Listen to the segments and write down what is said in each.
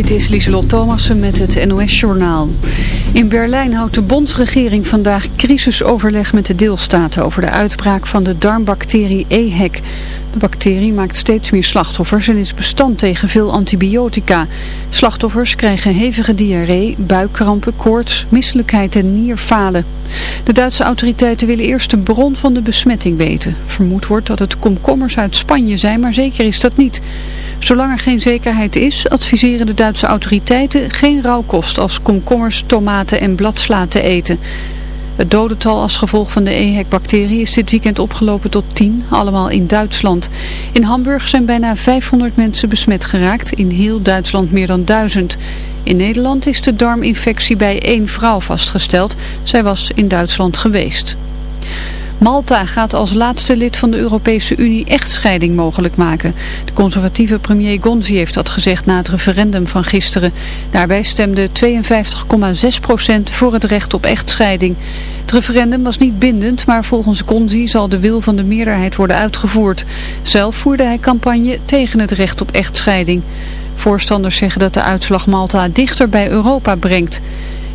Dit is Lieselot Thomassen met het NOS-journaal. In Berlijn houdt de bondsregering vandaag crisisoverleg met de deelstaten over de uitbraak van de darmbacterie EHEC. De bacterie maakt steeds meer slachtoffers en is bestand tegen veel antibiotica. Slachtoffers krijgen hevige diarree, buikkrampen, koorts, misselijkheid en nierfalen. De Duitse autoriteiten willen eerst de bron van de besmetting weten. Vermoed wordt dat het komkommers uit Spanje zijn, maar zeker is dat niet. Zolang er geen zekerheid is, adviseren de Duitse autoriteiten geen rauwkost als komkommers, tomaten en bladsla te eten. Het dodental als gevolg van de EHEC-bacterie is dit weekend opgelopen tot 10, allemaal in Duitsland. In Hamburg zijn bijna 500 mensen besmet geraakt, in heel Duitsland meer dan 1000. In Nederland is de darminfectie bij één vrouw vastgesteld. Zij was in Duitsland geweest. Malta gaat als laatste lid van de Europese Unie echtscheiding mogelijk maken. De conservatieve premier Gonzi heeft dat gezegd na het referendum van gisteren. Daarbij stemde 52,6% voor het recht op echtscheiding. Het referendum was niet bindend, maar volgens Gonzi zal de wil van de meerderheid worden uitgevoerd. Zelf voerde hij campagne tegen het recht op echtscheiding. Voorstanders zeggen dat de uitslag Malta dichter bij Europa brengt.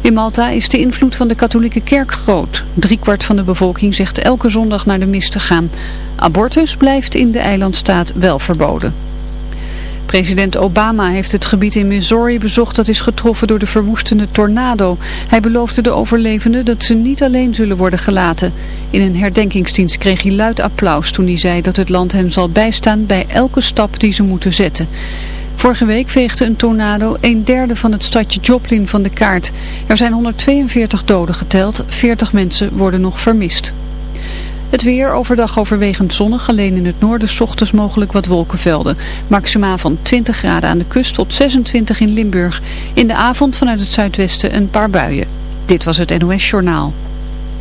In Malta is de invloed van de katholieke kerk groot. Driekwart van de bevolking zegt elke zondag naar de mis te gaan. Abortus blijft in de eilandstaat wel verboden. President Obama heeft het gebied in Missouri bezocht dat is getroffen door de verwoestende tornado. Hij beloofde de overlevenden dat ze niet alleen zullen worden gelaten. In een herdenkingsdienst kreeg hij luid applaus toen hij zei dat het land hen zal bijstaan bij elke stap die ze moeten zetten. Vorige week veegde een tornado een derde van het stadje Joplin van de kaart. Er zijn 142 doden geteld, 40 mensen worden nog vermist. Het weer overdag overwegend zonnig, alleen in het noorden ochtends mogelijk wat wolkenvelden. Maxima van 20 graden aan de kust tot 26 in Limburg. In de avond vanuit het zuidwesten een paar buien. Dit was het NOS Journaal.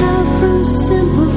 have from simple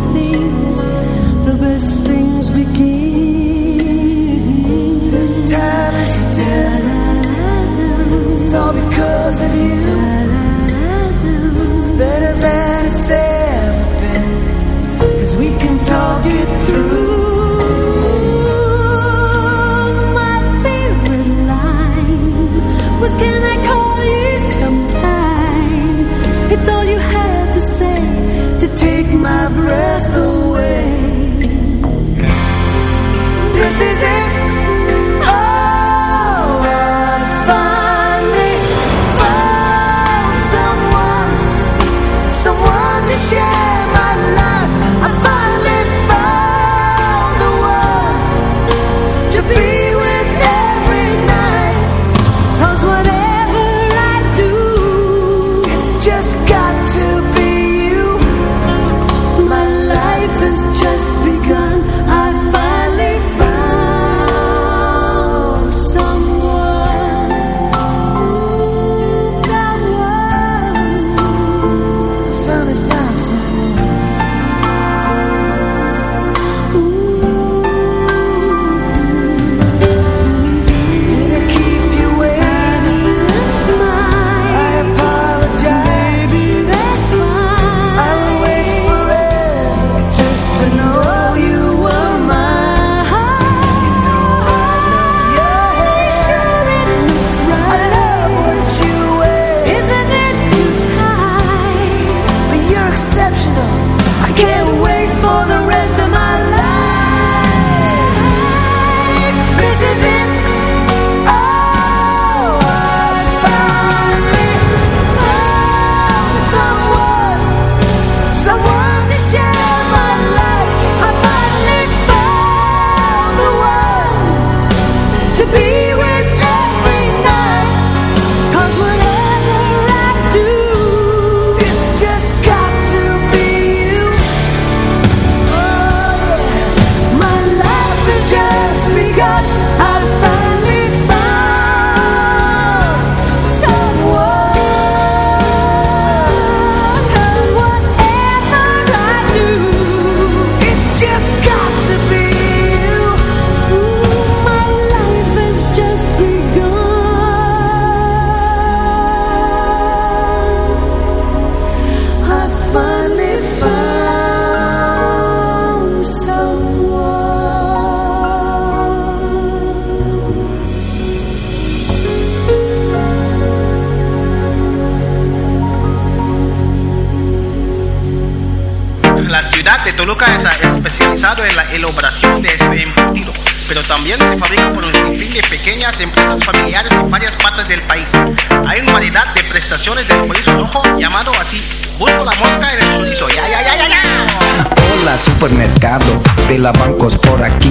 de la bancos por aquí.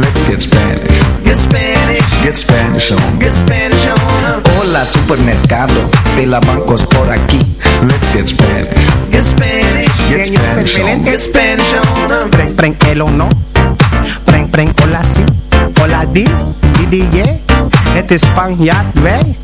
Let's get Spanish. Get Spanish. Get Spanish on. Get Spanish. Hola supermercado de la bancos por aquí. Let's get Spanish. Get Spanish. Get Spanish on. Get Spanish on. Pren, pren el o no. Pren, pren hola sí. Hola di, di, di, yeah. Het este is Spanjaard, wij.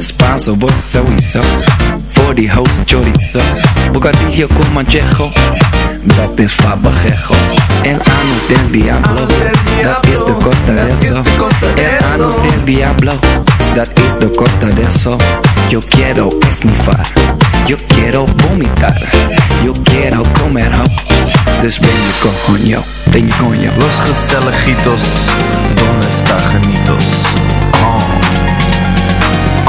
Spanso, vos sowieso. For the host chorizo. Bocadillo con manchejo. Dat is fabajejo. El anus del diablo. Dat is de costa de eso. El anus del diablo. Dat is de costa de eso. Yo quiero esnifar. Yo quiero vomitar. Yo quiero comer ho. Dus ben je coño. Ben je coño. Los gezelligitos, donde está genitos? Oh.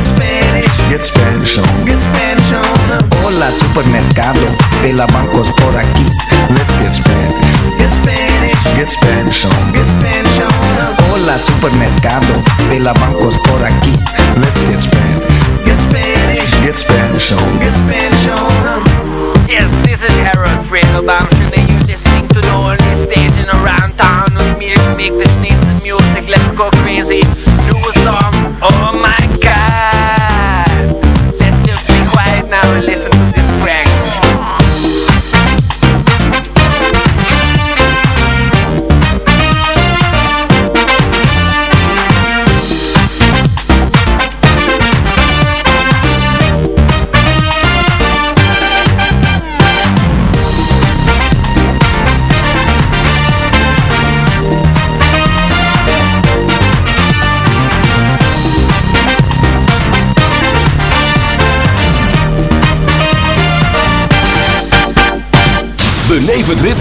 Get Spanish, Get Spanish on. get Spanish on 'em. Hola supermercado, de la bancos por aquí. Let's get Spanish. Get Spanish, Get Spanish on. get Spanish on 'em. Hola supermercado, de la bancos por aquí. Let's get Spanish. Get Spanish, Get Spanish on. get Spanish on 'em. Yes, this is Harold Friedelbaum, and you're listening to the only station around town with me to make this nice music. Let's go crazy.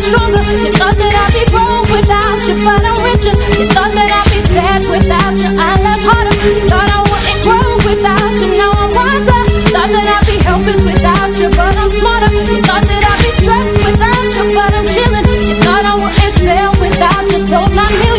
Stronger. You thought that I'd be broke without you, but I'm richer. You thought that I'd be sad without you, I love harder. You thought I wouldn't grow without you, now I'm wiser. Thought that I'd be helpless without you, but I'm smarter. You thought that I'd be stressed without you, but I'm chilling. You thought I wouldn't sell without you, million. I'm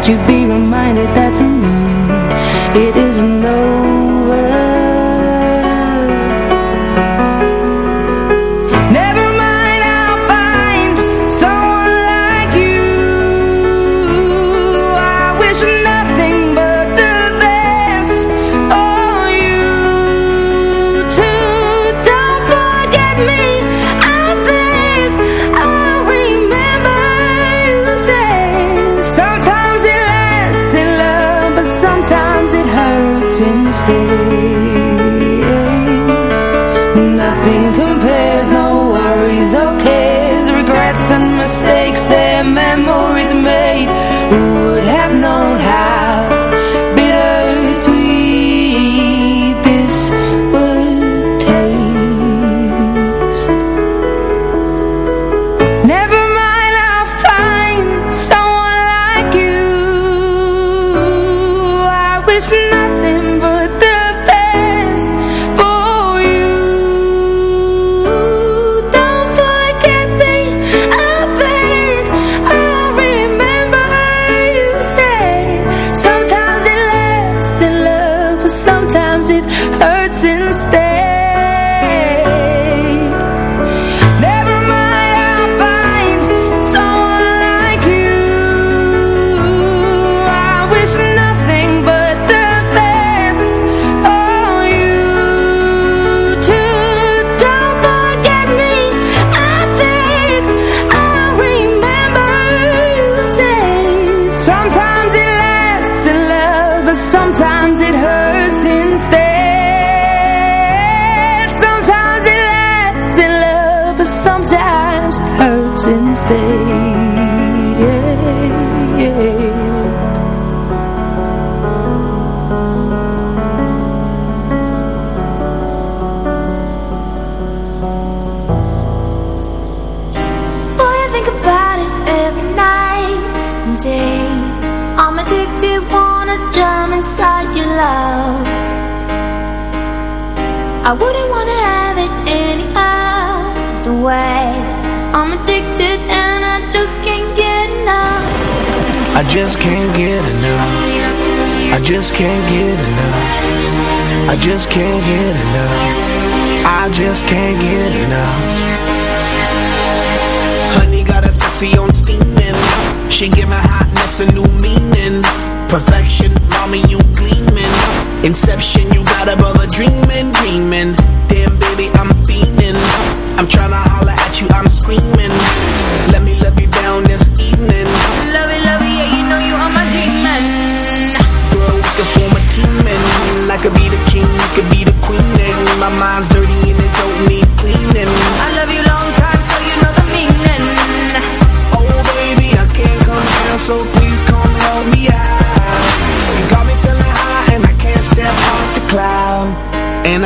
that you'd be reminded that for me it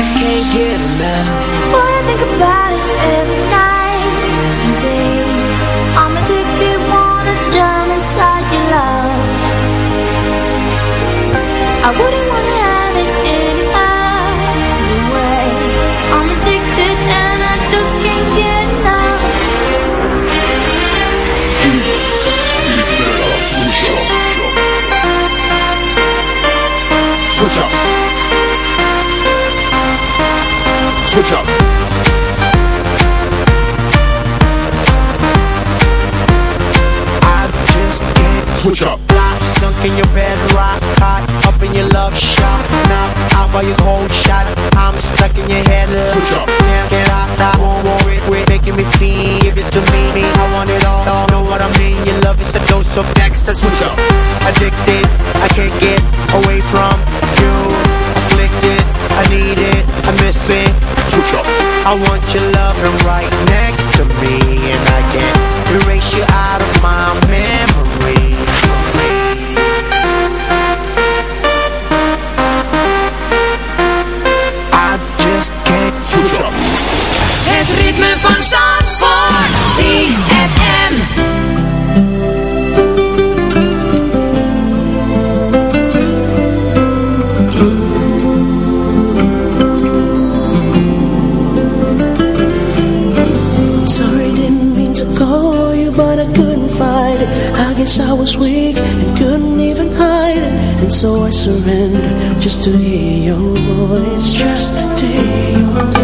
Just can't get. Boy, I think about it every night and day. I'm addicted, wanna jump inside your love. I wouldn't Switch up. Lock, sunk in your bed, rock hot, up in your love shot. Now out by your cold shot, I'm stuck in your head. Switch up. Can't get out, I won't worry, quit making me feel. Give it to me, I want it all. all know what I mean? Your love is a dose of Dexter. Switch up. Addicted, I can't get away from you. Afflicted, I need it, I miss it. Switch up. I want your loving right next to me, and I can't erase you out of my memory. So I surrendered just to hear your voice. Just to hear your voice.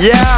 Yeah.